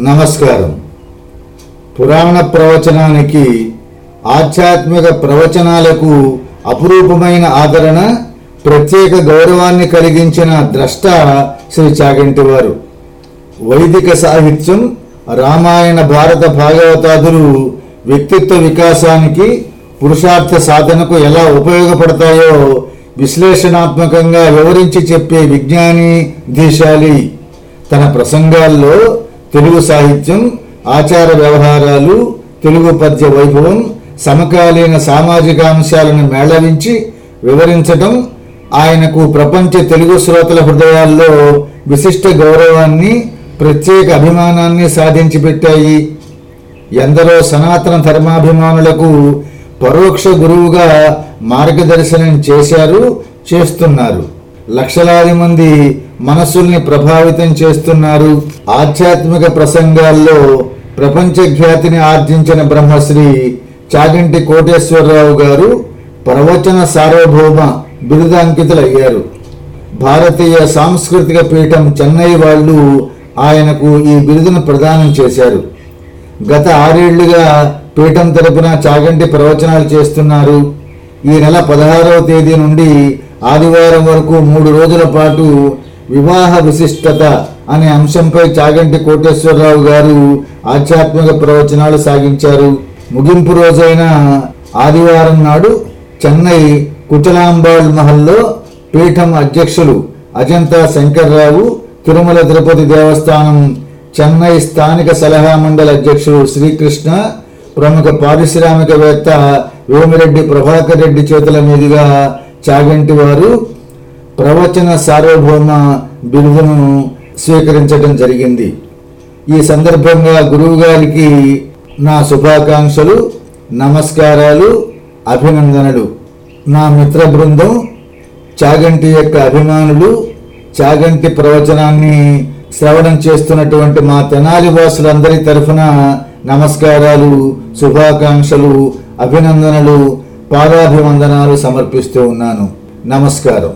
నమస్కారం. పురాణ ప్రవచనానికి ఆధ్యాత్మిక ప్రవచనాలకు అపురూపమైన ఆదరణ ప్రత్యేక గౌరవాన్ని కలిగించిన ద్రష్ట శ్రీ చాగంటి వారు. వైదిక సాహిత్యం రామాయణ భారత భాగవతాదులు వ్యక్తిత్వ వికాసానికి పురుషార్థ సాధనకు ఎలా ఉపయోగపడతాయో విశ్లేషణాత్మకంగా వివరించి చెప్పే విజ్ఞాని దేశాలి. తన ప్రసంగాల్లో తెలుగు సాహిత్యం ఆచార వ్యవహారాలు తెలుగు పద్య వైభవం సమకాలీన సామాజిక అంశాలను మేళవించి వివరించటం ఆయనకు ప్రపంచ తెలుగు శ్రోతల హృదయాల్లో విశిష్ట గౌరవాన్ని ప్రత్యేక అభిమానాన్ని సాధించి పెట్టాయి ఎందరో సనాతన ధర్మాభిమానులకు పరోక్ష గురువుగా మార్గదర్శనం చేశారు చేస్తున్నారు. లక్షలాది మంది మనస్సుల్ని ప్రభావితం చేస్తున్నారు. ఆధ్యాత్మిక ప్రసంగాల్లో ప్రపంచ ఖ్యాతిని ఆర్జించిన బ్రహ్మశ్రీ చాగంటి కోటేశ్వరరావు గారు ప్రవచన సార్వభౌమ బిరుదాంకితులయ్యారు. భారతీయ సాంస్కృతిక పీఠం చెన్నై వాళ్ళు ఆయనకు ఈ బిరుదును ప్రదానం చేశారు. గత ఆరేళ్ళుగా పీఠం తరపున చాగంటి ప్రవచనాలు చేస్తున్నారు. ఈ నెల పదహారవ తేదీ నుండి ఆదివారం వరకు మూడు రోజుల పాటు వివాహ విశిష్టత అనే అంశంపై చాగంటి కోటేశ్వరరావు గారు ఆధ్యాత్మిక ప్రవచనాలు సాగించారు. ముగింపు రోజైన ఆదివారం నాడు చెన్నై కుచలాంబాళ్ మహల్లో పీఠం అధ్యక్షులు అజంతా శంకర్రావు తిరుమల తిరుపతి దేవస్థానం చెన్నై స్థానిక సలహా మండలి అధ్యక్షుడు శ్రీకృష్ణ ప్రముఖ పారిశ్రామికవేత్త వేమిరెడ్డి ప్రభాకర్ రెడ్డి చేతుల మీదుగా చాగంటి వారు ప్రవచన సార్వభౌమ బిరుదును స్వీకరించడం జరిగింది. ఈ సందర్భంగా గురువు గారికి నా శుభాకాంక్షలు నమస్కారాలు అభినందనలు. నా మిత్ర బృందం చాగంటి యొక్క అభిమానులు చాగంటి ప్రవచనాన్ని శ్రవణం చేస్తున్నటువంటి మా తెనాలి వాసులందరి తరఫున నమస్కారాలు శుభాకాంక్షలు అభినందనలు పాదాభివందనాలు సమర్పిస్తూ ఉన్నాను. నమస్కారం.